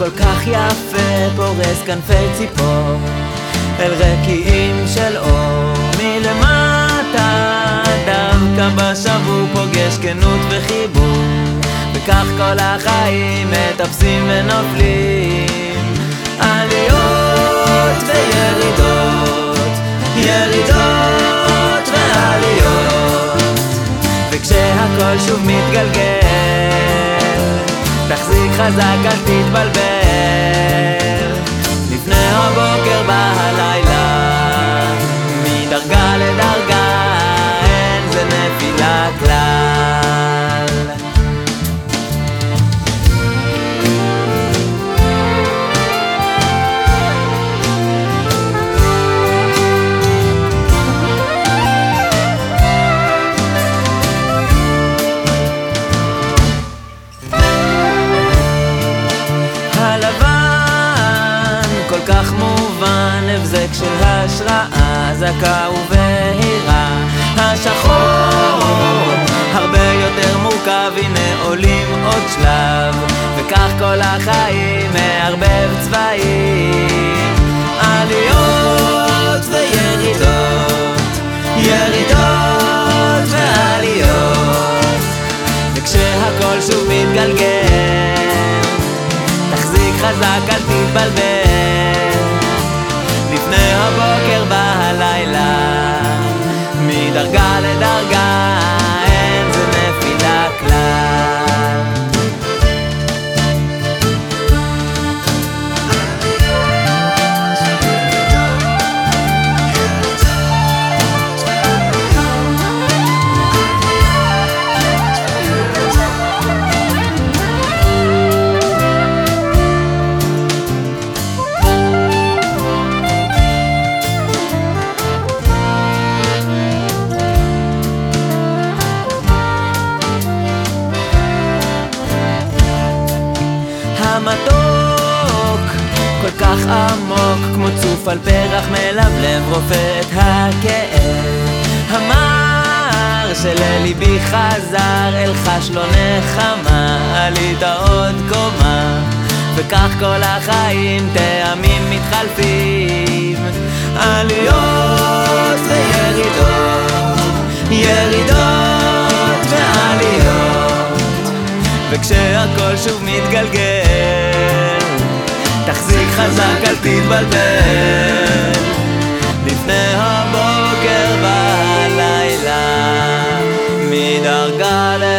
כל כך יפה פורס כנפי ציפור אל רקיעים של אור. מלמטה דווקא בשבוע פוגש כנות וחיבור וכך כל החיים מטפסים ונופלים. עליות וירידות ירידות ועליות. וכשהכל שוב מתגלגל תחזיק חזק אל תתבלבל כך מובן, הבזק של השראה, זכה ובהירה. השחור הרבה יותר מורכב, הנה עולים עוד שלב, וכך כל החיים מערבב צבעים. עליות וירידות, ירידות ועליות, וכשהכל שוב מתגלגל תחזיק חזק, אל תתבלבל לפני הבוקר המתוק. כל כך עמוק כמו צוף על פרח מלבלב רופא את הכאב. המר שלליבי חזר אל חש לו נחמה עלית עוד קומה. וכך כל החיים טעמים מתחלפים. עליות וכשהכל שוב מתגלגל תחזיק חזק אל תתבלבל. לפני הבוקר בלילה מדרגה לדרגה